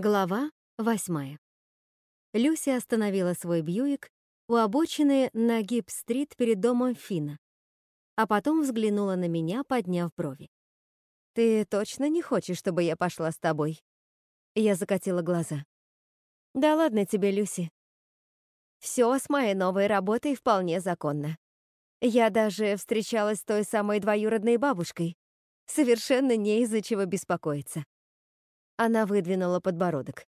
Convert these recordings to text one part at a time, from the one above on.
Глава восьмая. Люси остановила свой Бьюик у обочины на Гиб-стрит перед домом Фина, а потом взглянула на меня, подняв брови. «Ты точно не хочешь, чтобы я пошла с тобой?» Я закатила глаза. «Да ладно тебе, Люси. Все с моей новой работой вполне законно. Я даже встречалась с той самой двоюродной бабушкой. Совершенно не из-за чего беспокоиться. Она выдвинула подбородок.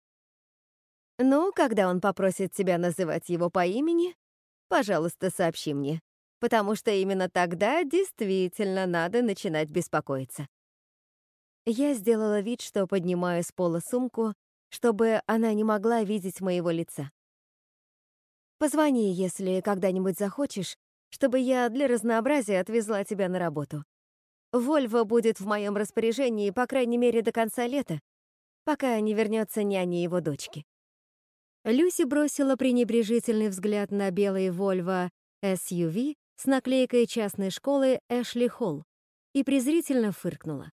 «Ну, когда он попросит тебя называть его по имени, пожалуйста, сообщи мне, потому что именно тогда действительно надо начинать беспокоиться». Я сделала вид, что поднимаю с пола сумку, чтобы она не могла видеть моего лица. «Позвони, если когда-нибудь захочешь, чтобы я для разнообразия отвезла тебя на работу. Вольво будет в моем распоряжении, по крайней мере, до конца лета, пока не вернется няня его дочки. Люси бросила пренебрежительный взгляд на белый Volvo SUV с наклейкой частной школы Эшли Холл и презрительно фыркнула.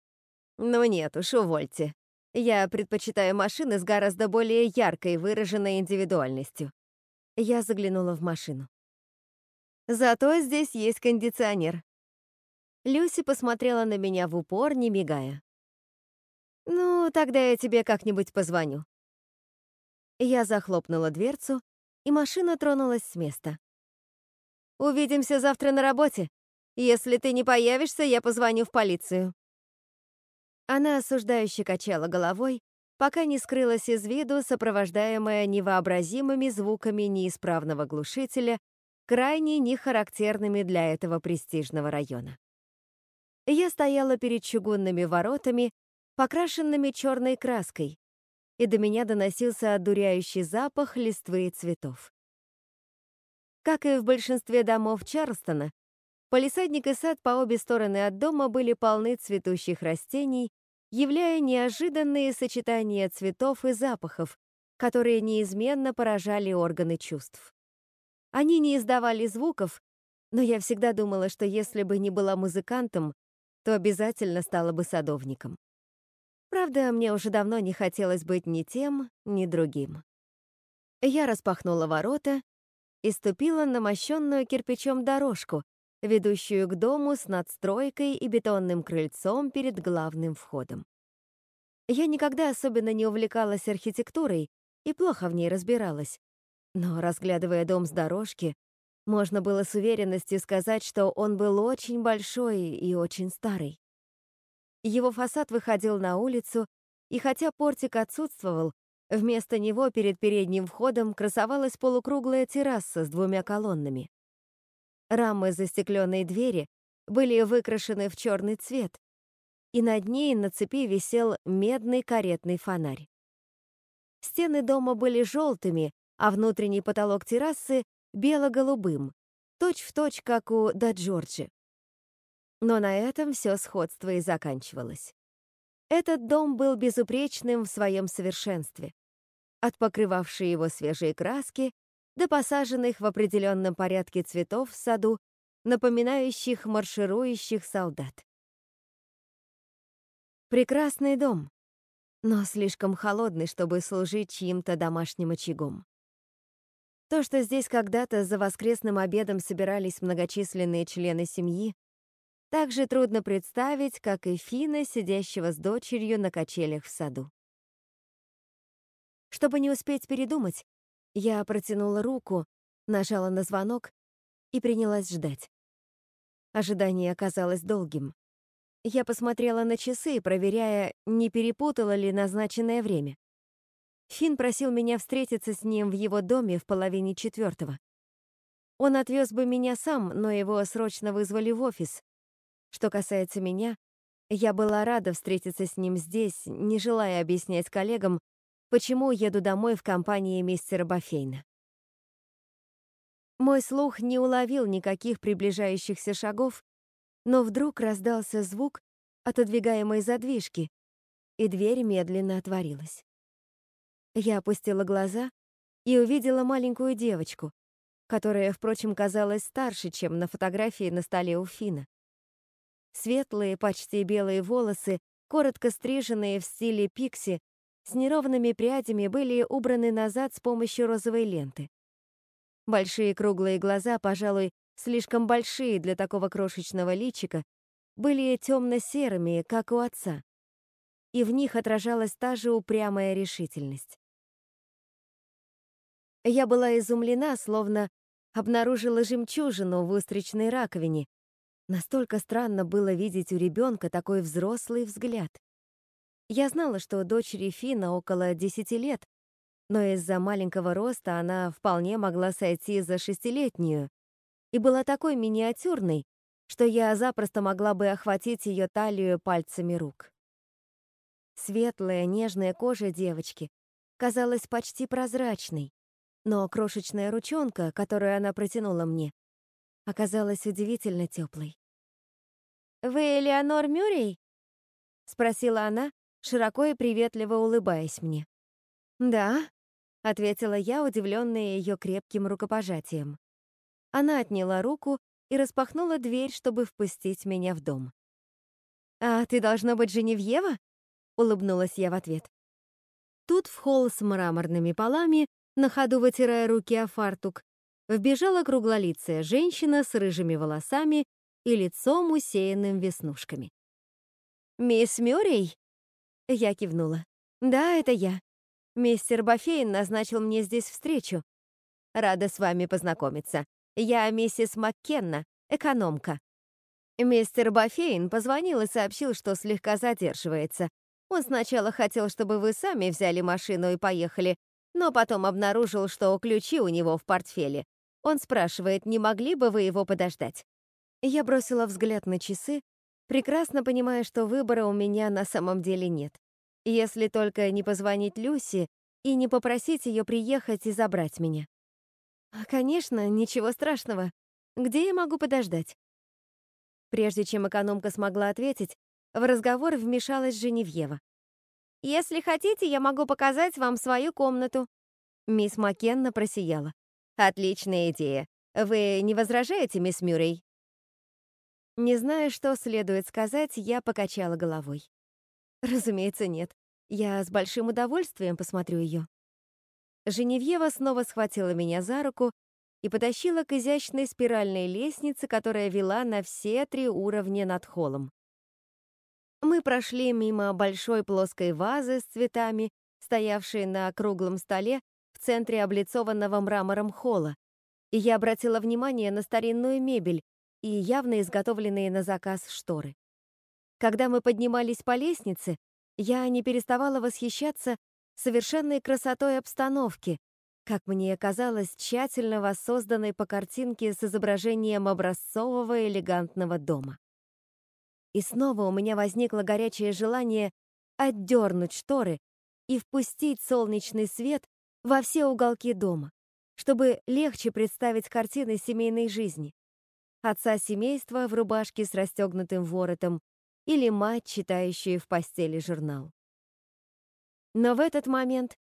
«Ну нет уж, увольте. Я предпочитаю машины с гораздо более яркой выраженной индивидуальностью». Я заглянула в машину. «Зато здесь есть кондиционер». Люси посмотрела на меня в упор, не мигая. «Ну, тогда я тебе как-нибудь позвоню». Я захлопнула дверцу, и машина тронулась с места. «Увидимся завтра на работе. Если ты не появишься, я позвоню в полицию». Она осуждающе качала головой, пока не скрылась из виду, сопровождаемая невообразимыми звуками неисправного глушителя, крайне нехарактерными для этого престижного района. Я стояла перед чугунными воротами, покрашенными черной краской, и до меня доносился одуряющий запах листвы и цветов. Как и в большинстве домов Чарлстона, полисадник и сад по обе стороны от дома были полны цветущих растений, являя неожиданные сочетания цветов и запахов, которые неизменно поражали органы чувств. Они не издавали звуков, но я всегда думала, что если бы не была музыкантом, то обязательно стала бы садовником. Правда, мне уже давно не хотелось быть ни тем, ни другим. Я распахнула ворота и ступила на мощенную кирпичом дорожку, ведущую к дому с надстройкой и бетонным крыльцом перед главным входом. Я никогда особенно не увлекалась архитектурой и плохо в ней разбиралась, но, разглядывая дом с дорожки, можно было с уверенностью сказать, что он был очень большой и очень старый. Его фасад выходил на улицу, и хотя портик отсутствовал, вместо него перед передним входом красовалась полукруглая терраса с двумя колоннами. Рамы застекленной двери были выкрашены в черный цвет, и над ней на цепи висел медный каретный фонарь. Стены дома были желтыми, а внутренний потолок террасы — бело-голубым, точь-в-точь, как у Да Джорджи. Но на этом все сходство и заканчивалось. Этот дом был безупречным в своем совершенстве. От покрывавшей его свежие краски до посаженных в определенном порядке цветов в саду, напоминающих марширующих солдат. Прекрасный дом, но слишком холодный, чтобы служить чьим-то домашним очагом. То, что здесь когда-то за воскресным обедом собирались многочисленные члены семьи, так же трудно представить, как и Фина, сидящего с дочерью на качелях в саду. Чтобы не успеть передумать, я протянула руку, нажала на звонок и принялась ждать. Ожидание оказалось долгим. Я посмотрела на часы, проверяя, не перепутала ли назначенное время. Фин просил меня встретиться с ним в его доме в половине четвертого. Он отвез бы меня сам, но его срочно вызвали в офис, что касается меня, я была рада встретиться с ним здесь, не желая объяснять коллегам, почему еду домой в компании мистера Бафейна. Мой слух не уловил никаких приближающихся шагов, но вдруг раздался звук отодвигаемой задвижки, и дверь медленно отворилась. Я опустила глаза и увидела маленькую девочку, которая, впрочем, казалась старше, чем на фотографии на столе у Фина. Светлые, почти белые волосы, коротко стриженные в стиле пикси, с неровными прядями были убраны назад с помощью розовой ленты. Большие круглые глаза, пожалуй, слишком большие для такого крошечного личика, были темно-серыми, как у отца, и в них отражалась та же упрямая решительность. Я была изумлена, словно обнаружила жемчужину в устричной раковине. Настолько странно было видеть у ребенка такой взрослый взгляд. Я знала, что дочери Фина около 10 лет, но из-за маленького роста она вполне могла сойти за шестилетнюю и была такой миниатюрной, что я запросто могла бы охватить ее талию пальцами рук. Светлая, нежная кожа девочки казалась почти прозрачной, но крошечная ручонка, которую она протянула мне, оказалась удивительно теплой. «Вы Элеонор Мюррей?» — спросила она, широко и приветливо улыбаясь мне. «Да», — ответила я, удивленная ее крепким рукопожатием. Она отняла руку и распахнула дверь, чтобы впустить меня в дом. «А ты должна быть Женевьева?» — улыбнулась я в ответ. Тут в холл с мраморными полами на ходу вытирая руки о фартук, вбежала круглолицая женщина с рыжими волосами и лицом, усеянным веснушками. «Мисс Мюррей?» Я кивнула. «Да, это я. Мистер Бафейн назначил мне здесь встречу. Рада с вами познакомиться. Я миссис Маккенна, экономка». Мистер Бафейн позвонил и сообщил, что слегка задерживается. Он сначала хотел, чтобы вы сами взяли машину и поехали, но потом обнаружил, что ключи у него в портфеле. Он спрашивает, не могли бы вы его подождать? Я бросила взгляд на часы, прекрасно понимая, что выбора у меня на самом деле нет. Если только не позвонить Люси и не попросить ее приехать и забрать меня. Конечно, ничего страшного. Где я могу подождать? Прежде чем экономка смогла ответить, в разговор вмешалась Женевьева. Если хотите, я могу показать вам свою комнату». Мисс Маккенна просияла. «Отличная идея. Вы не возражаете, мисс Мюррей?» Не зная, что следует сказать, я покачала головой. Разумеется, нет. Я с большим удовольствием посмотрю ее. Женевьева снова схватила меня за руку и потащила к изящной спиральной лестнице, которая вела на все три уровня над холлом. Мы прошли мимо большой плоской вазы с цветами, стоявшей на круглом столе в центре облицованного мрамором холла, и я обратила внимание на старинную мебель и явно изготовленные на заказ шторы. Когда мы поднимались по лестнице, я не переставала восхищаться совершенной красотой обстановки, как мне казалось, тщательно воссозданной по картинке с изображением образцового элегантного дома. И снова у меня возникло горячее желание отдернуть шторы и впустить солнечный свет во все уголки дома, чтобы легче представить картины семейной жизни. Отца семейства в рубашке с расстегнутым воротом или мать, читающая в постели журнал. Но в этот момент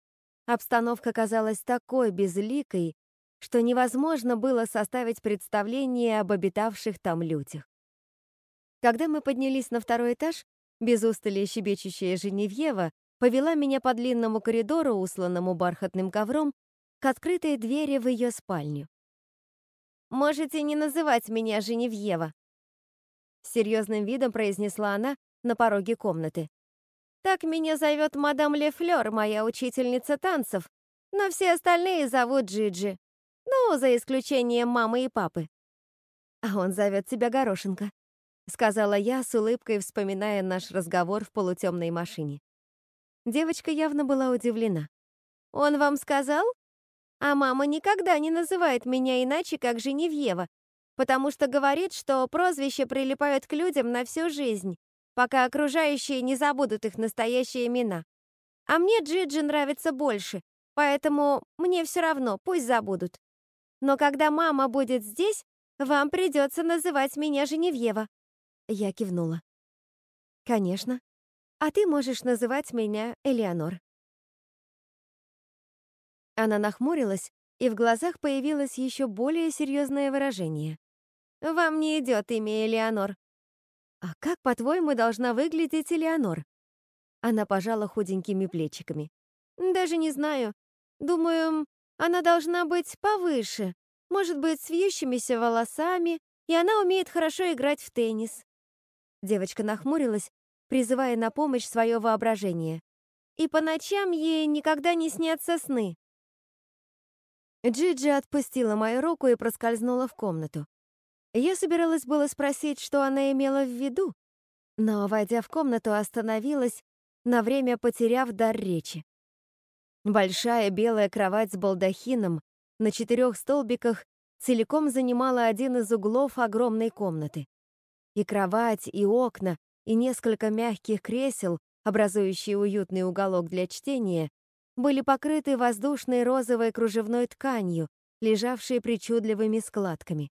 обстановка казалась такой безликой, что невозможно было составить представление об обитавших там людях. Когда мы поднялись на второй этаж, без устали щебечущая Женевьева повела меня по длинному коридору, усланному бархатным ковром, к открытой двери в ее спальню. «Можете не называть меня Женевьева», — серьезным видом произнесла она на пороге комнаты. «Так меня зовет мадам Лефлер, моя учительница танцев, но все остальные зовут Джиджи. Ну, за исключением мамы и папы». «А он зовет тебя Горошенко», сказала я с улыбкой, вспоминая наш разговор в полутемной машине. Девочка явно была удивлена. «Он вам сказал? А мама никогда не называет меня иначе, как Женевьева, потому что говорит, что прозвища прилипают к людям на всю жизнь, пока окружающие не забудут их настоящие имена. А мне Джиджи нравится больше, поэтому мне все равно, пусть забудут. Но когда мама будет здесь, вам придется называть меня Женевьева. Я кивнула. «Конечно. А ты можешь называть меня Элеонор». Она нахмурилась, и в глазах появилось еще более серьезное выражение. «Вам не идет имя Элеонор». «А как, по-твоему, должна выглядеть Элеонор?» Она пожала худенькими плечиками. «Даже не знаю. Думаю, она должна быть повыше, может быть, с вьющимися волосами, и она умеет хорошо играть в теннис». Девочка нахмурилась, призывая на помощь свое воображение. «И по ночам ей никогда не снятся сны». Джиджи отпустила мою руку и проскользнула в комнату. Я собиралась было спросить, что она имела в виду, но, войдя в комнату, остановилась, на время потеряв дар речи. Большая белая кровать с балдахином на четырех столбиках целиком занимала один из углов огромной комнаты. И кровать, и окна, и несколько мягких кресел, образующие уютный уголок для чтения, были покрыты воздушной розовой кружевной тканью, лежавшей причудливыми складками.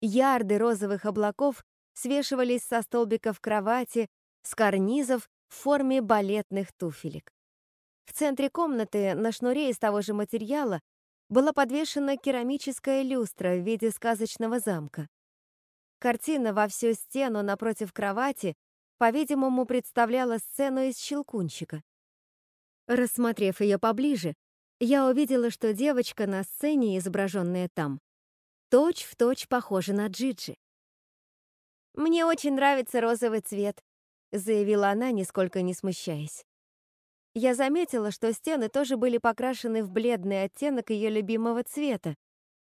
Ярды розовых облаков свешивались со столбиков кровати, с карнизов в форме балетных туфелек. В центре комнаты на шнуре из того же материала была подвешена керамическая люстра в виде сказочного замка. Картина во всю стену напротив кровати, по-видимому, представляла сцену из «Щелкунчика». Рассмотрев ее поближе, я увидела, что девочка на сцене, изображенная там, точь-в-точь точь похожа на Джиджи. «Мне очень нравится розовый цвет», — заявила она, нисколько не смущаясь. Я заметила, что стены тоже были покрашены в бледный оттенок ее любимого цвета,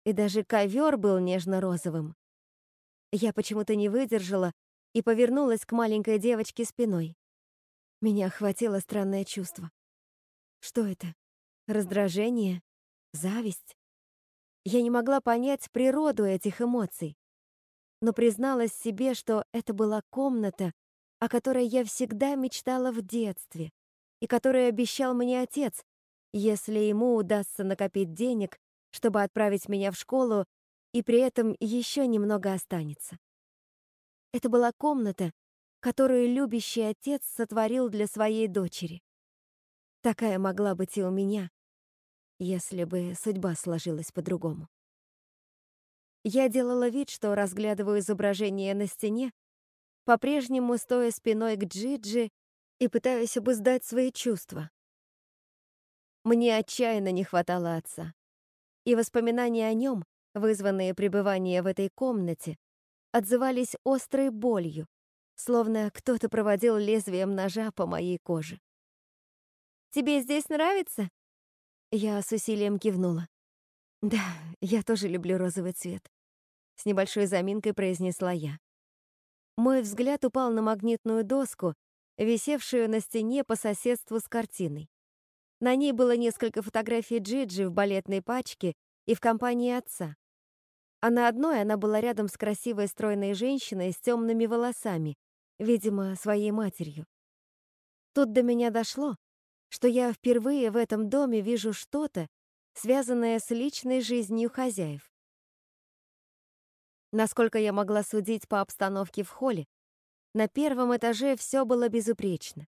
и даже ковер был нежно-розовым. Я почему-то не выдержала и повернулась к маленькой девочке спиной. Меня охватило странное чувство. Что это? Раздражение? Зависть? Я не могла понять природу этих эмоций, но призналась себе, что это была комната, о которой я всегда мечтала в детстве и которую обещал мне отец, если ему удастся накопить денег, чтобы отправить меня в школу, и при этом еще немного останется. Это была комната, которую любящий отец сотворил для своей дочери. Такая могла быть и у меня, если бы судьба сложилась по-другому. Я делала вид, что разглядываю изображение на стене, по-прежнему стоя спиной к Джиджи и пытаясь обуздать свои чувства. Мне отчаянно не хватало отца, и воспоминания о нем, вызванные пребыванием в этой комнате, отзывались острой болью, словно кто-то проводил лезвием ножа по моей коже. Тебе здесь нравится?» Я с усилием кивнула. «Да, я тоже люблю розовый цвет», — с небольшой заминкой произнесла я. Мой взгляд упал на магнитную доску, висевшую на стене по соседству с картиной. На ней было несколько фотографий Джиджи в балетной пачке и в компании отца. А на одной она была рядом с красивой стройной женщиной с темными волосами, видимо, своей матерью. Тут до меня дошло, что я впервые в этом доме вижу что-то, связанное с личной жизнью хозяев. Насколько я могла судить по обстановке в холле, на первом этаже все было безупречно.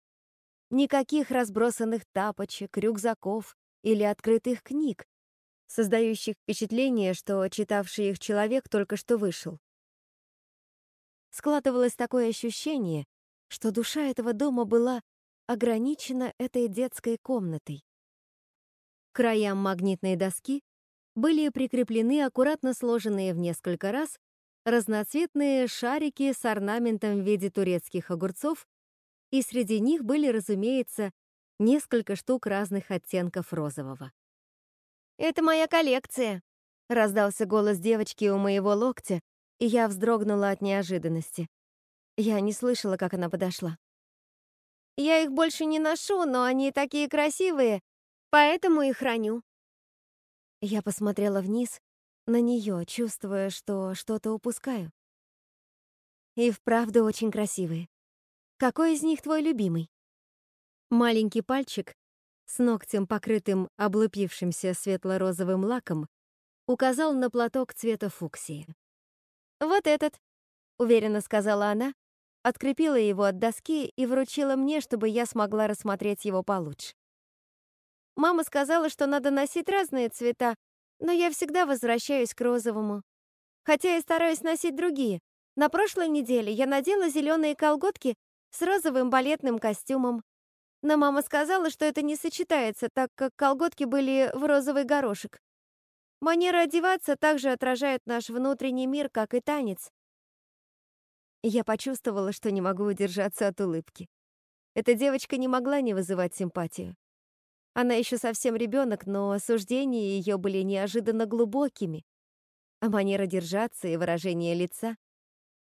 Никаких разбросанных тапочек, рюкзаков или открытых книг, создающих впечатление, что читавший их человек только что вышел. Складывалось такое ощущение, что душа этого дома была ограничена этой детской комнатой. Краям магнитной доски были прикреплены аккуратно сложенные в несколько раз разноцветные шарики с орнаментом в виде турецких огурцов, и среди них были, разумеется, несколько штук разных оттенков розового. «Это моя коллекция», — раздался голос девочки у моего локтя, и я вздрогнула от неожиданности. Я не слышала, как она подошла. Я их больше не ношу, но они такие красивые, поэтому и храню. Я посмотрела вниз на нее, чувствуя, что что-то упускаю. И вправду очень красивые. Какой из них твой любимый? Маленький пальчик с ногтем, покрытым облупившимся светло-розовым лаком, указал на платок цвета фуксии. «Вот этот», — уверенно сказала она, открепила его от доски и вручила мне, чтобы я смогла рассмотреть его получше. Мама сказала, что надо носить разные цвета, но я всегда возвращаюсь к розовому. Хотя и стараюсь носить другие. На прошлой неделе я надела зеленые колготки с розовым балетным костюмом. Но мама сказала, что это не сочетается, так как колготки были в розовый горошек. Манера одеваться также отражает наш внутренний мир, как и танец. Я почувствовала, что не могу удержаться от улыбки. Эта девочка не могла не вызывать симпатию. Она еще совсем ребенок, но осуждения ее были неожиданно глубокими, а манера держаться и выражение лица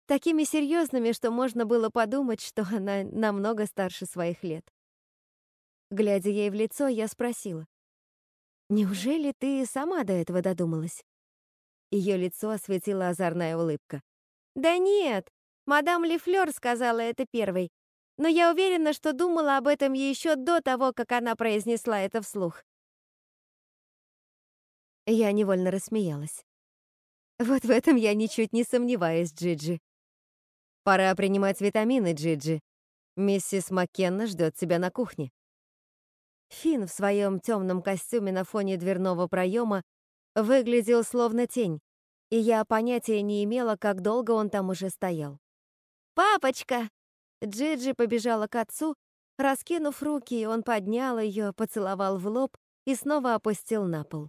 такими серьезными, что можно было подумать, что она намного старше своих лет. Глядя ей в лицо, я спросила, «Неужели ты сама до этого додумалась?» Ее лицо осветила озорная улыбка. «Да нет, мадам Лефлёр сказала это первой, но я уверена, что думала об этом еще до того, как она произнесла это вслух. Я невольно рассмеялась. Вот в этом я ничуть не сомневаюсь, Джиджи. Пора принимать витамины, Джиджи. Миссис Маккенна ждет тебя на кухне. Финн в своем темном костюме на фоне дверного проема выглядел словно тень, и я понятия не имела, как долго он там уже стоял. «Папочка!» Джиджи побежала к отцу, раскинув руки, он поднял ее, поцеловал в лоб и снова опустил на пол.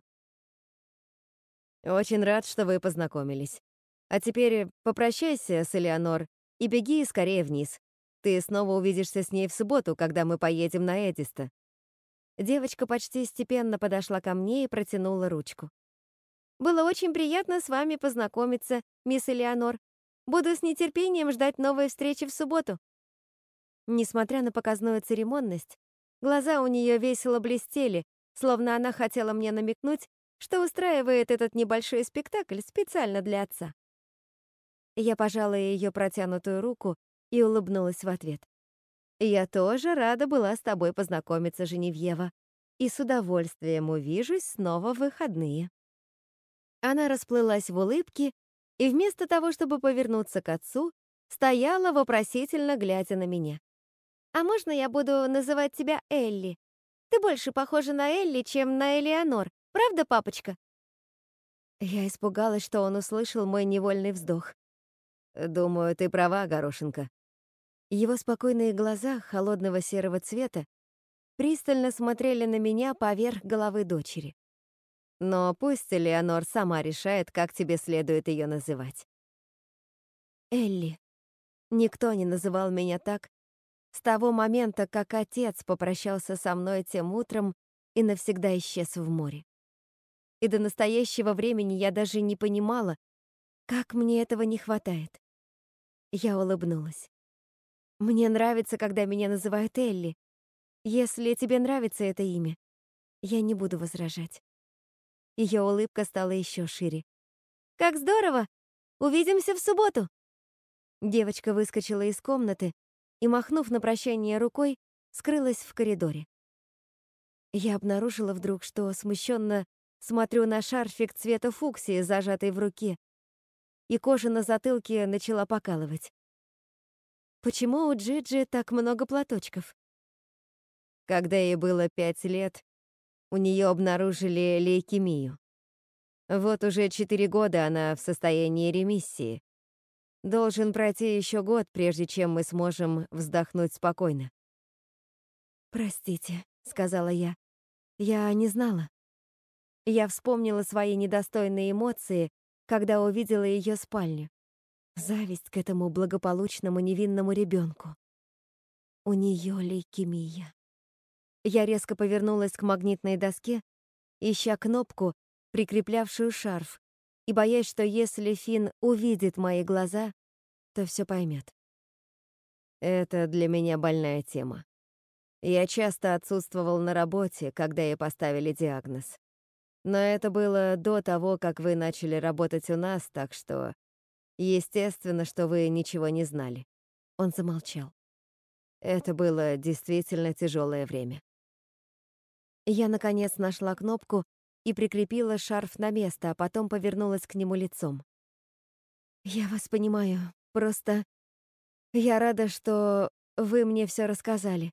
«Очень рад, что вы познакомились. А теперь попрощайся с Элеонор и беги скорее вниз. Ты снова увидишься с ней в субботу, когда мы поедем на Эдиста». Девочка почти степенно подошла ко мне и протянула ручку. «Было очень приятно с вами познакомиться, мисс Элеонор. Буду с нетерпением ждать новой встречи в субботу». Несмотря на показную церемонность, глаза у нее весело блестели, словно она хотела мне намекнуть, что устраивает этот небольшой спектакль специально для отца. Я пожала ее протянутую руку и улыбнулась в ответ. «Я тоже рада была с тобой познакомиться, Женевьева, и с удовольствием увижусь снова в выходные». Она расплылась в улыбке и вместо того, чтобы повернуться к отцу, стояла вопросительно глядя на меня. А можно я буду называть тебя Элли? Ты больше похожа на Элли, чем на Элеонор. Правда, папочка?» Я испугалась, что он услышал мой невольный вздох. «Думаю, ты права, Горошенко». Его спокойные глаза, холодного серого цвета, пристально смотрели на меня поверх головы дочери. Но пусть Элеонор сама решает, как тебе следует ее называть. Элли. Никто не называл меня так, с того момента, как отец попрощался со мной тем утром и навсегда исчез в море. И до настоящего времени я даже не понимала, как мне этого не хватает. Я улыбнулась. Мне нравится, когда меня называют Элли. Если тебе нравится это имя, я не буду возражать. Ее улыбка стала еще шире. Как здорово! Увидимся в субботу. Девочка выскочила из комнаты, и, махнув на прощание рукой, скрылась в коридоре. Я обнаружила вдруг, что смущенно смотрю на шарфик цвета фуксии, зажатый в руке, и кожа на затылке начала покалывать. Почему у Джиджи так много платочков? Когда ей было пять лет, у нее обнаружили лейкемию. Вот уже четыре года она в состоянии ремиссии, Должен пройти еще год, прежде чем мы сможем вздохнуть спокойно. «Простите», — сказала я. «Я не знала». Я вспомнила свои недостойные эмоции, когда увидела ее спальню. Зависть к этому благополучному невинному ребенку. У нее лейкемия. Я резко повернулась к магнитной доске, ища кнопку, прикреплявшую шарф, и боясь, что если Фин увидит мои глаза, то все поймет. Это для меня больная тема. Я часто отсутствовал на работе, когда ей поставили диагноз. Но это было до того, как вы начали работать у нас, так что естественно, что вы ничего не знали. Он замолчал. Это было действительно тяжелое время. Я наконец нашла кнопку и прикрепила шарф на место, а потом повернулась к нему лицом. «Я вас понимаю. Просто я рада, что вы мне все рассказали.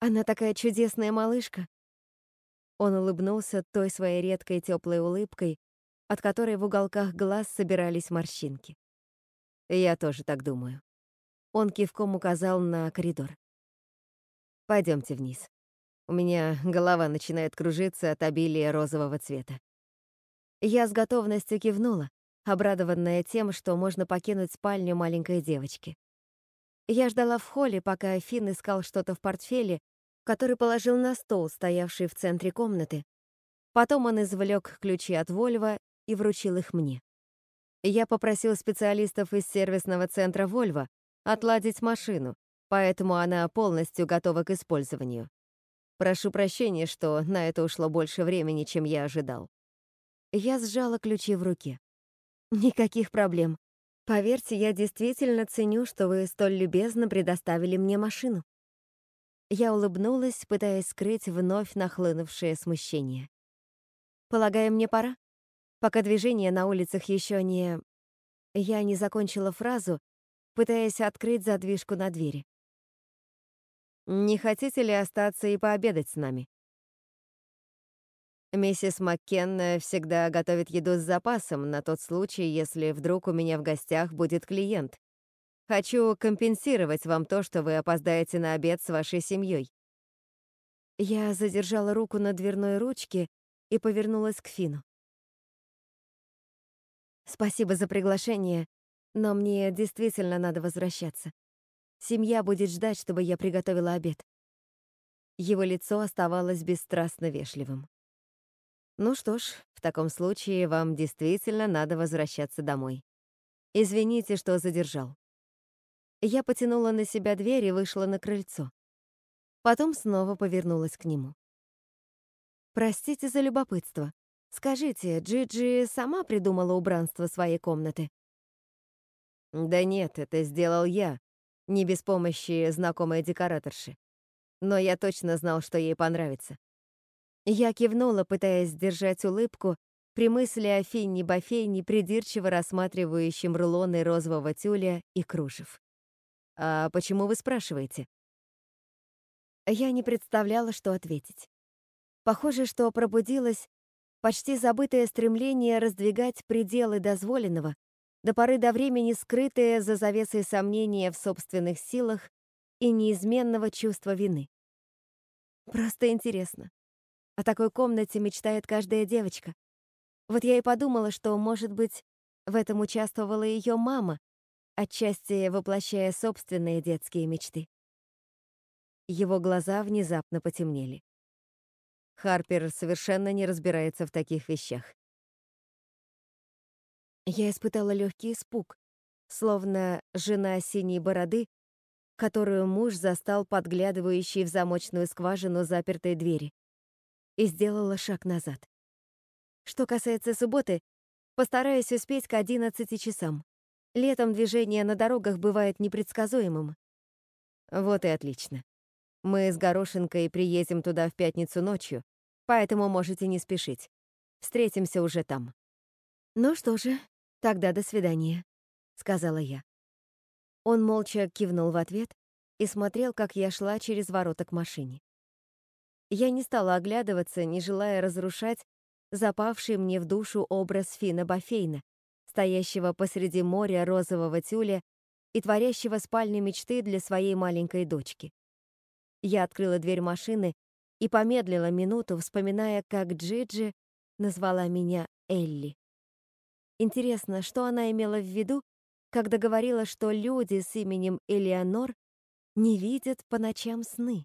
Она такая чудесная малышка». Он улыбнулся той своей редкой теплой улыбкой, от которой в уголках глаз собирались морщинки. «Я тоже так думаю». Он кивком указал на коридор. Пойдемте вниз. У меня голова начинает кружиться от обилия розового цвета. Я с готовностью кивнула, обрадованная тем, что можно покинуть спальню маленькой девочки. Я ждала в холле, пока Финн искал что-то в портфеле, который положил на стол, стоявший в центре комнаты. Потом он извлек ключи от Вольво и вручил их мне. Я попросил специалистов из сервисного центра Вольво отладить машину, поэтому она полностью готова к использованию. Прошу прощения, что на это ушло больше времени, чем я ожидал. Я сжала ключи в руке. Никаких проблем. Поверьте, я действительно ценю, что вы столь любезно предоставили мне машину. Я улыбнулась, пытаясь скрыть вновь нахлынувшее смущение. Полагаю, мне пора? Пока движение на улицах еще не... Я не закончила фразу, пытаясь открыть задвижку на двери. «Не хотите ли остаться и пообедать с нами?» Миссис Маккенна всегда готовит еду с запасом на тот случай, если вдруг у меня в гостях будет клиент. Хочу компенсировать вам то, что вы опоздаете на обед с вашей семьей. Я задержала руку на дверной ручке и повернулась к Фину. Спасибо за приглашение, но мне действительно надо возвращаться. Семья будет ждать, чтобы я приготовила обед. Его лицо оставалось бесстрастно вежливым. Ну что ж, в таком случае вам действительно надо возвращаться домой. Извините, что задержал. Я потянула на себя дверь и вышла на крыльцо. Потом снова повернулась к нему. Простите за любопытство. Скажите, Джиджи сама придумала убранство своей комнаты? Да нет, это сделал я, не без помощи знакомой декораторши. Но я точно знал, что ей понравится. Я кивнула, пытаясь сдержать улыбку при мысли о Финни Бафейне, придирчиво рассматривающем рулоны розового тюля и кружев. «А почему вы спрашиваете?» Я не представляла, что ответить. Похоже, что пробудилось почти забытое стремление раздвигать пределы дозволенного, до поры до времени скрытое за завесой сомнения в собственных силах и неизменного чувства вины. Просто интересно, о такой комнате мечтает каждая девочка. Вот я и подумала, что, может быть, в этом участвовала ее мама, отчасти воплощая собственные детские мечты. Его глаза внезапно потемнели. Харпер совершенно не разбирается в таких вещах. Я испытала легкий испуг, словно жена синей бороды, которую муж застал подглядывающей в замочную скважину запертой двери и сделала шаг назад. Что касается субботы, постараюсь успеть к 11 часам. Летом движение на дорогах бывает непредсказуемым. Вот и отлично. Мы с Горошенкой приедем туда в пятницу ночью, поэтому можете не спешить. Встретимся уже там. Ну что же, тогда до свидания, сказала я. Он молча кивнул в ответ и смотрел, как я шла через ворота к машине. Я не стала оглядываться, не желая разрушать запавший мне в душу образ Фина Бафейна, стоящего посреди моря розового тюля и творящего спальни мечты для своей маленькой дочки. Я открыла дверь машины и помедлила минуту, вспоминая, как Джиджи назвала меня Элли. Интересно, что она имела в виду, когда говорила, что люди с именем Элеонор не видят по ночам сны?